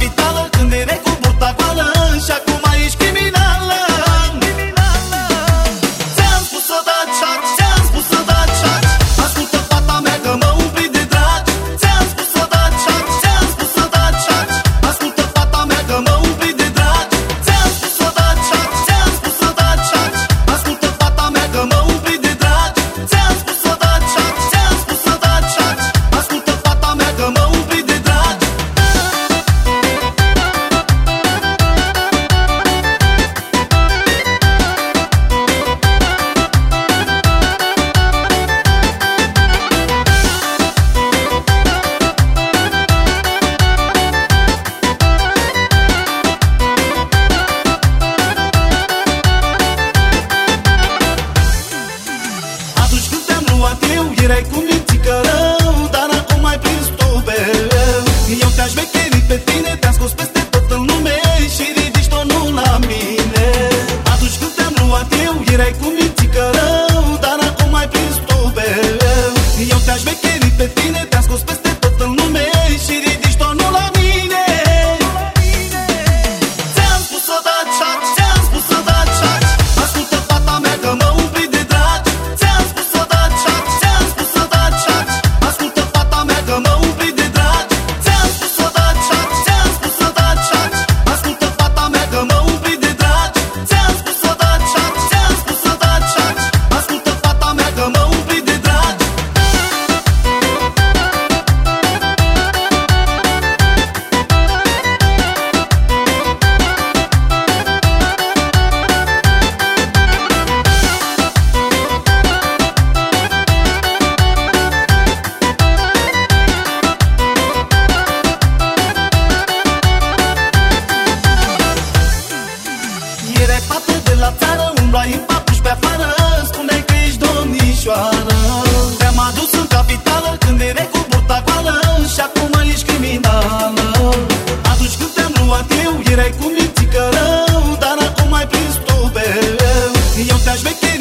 habitado el tendedero gonna pleacă de la țară Umblai în papuși pe afară Spuneai că ești domnișoară. Te-am adus în capitală Când erai cu burta goală Și acum ești criminală. Atunci când te-am luat eu Erai cu minții că rău Dar acum ai prins tu pe eu te-aș veche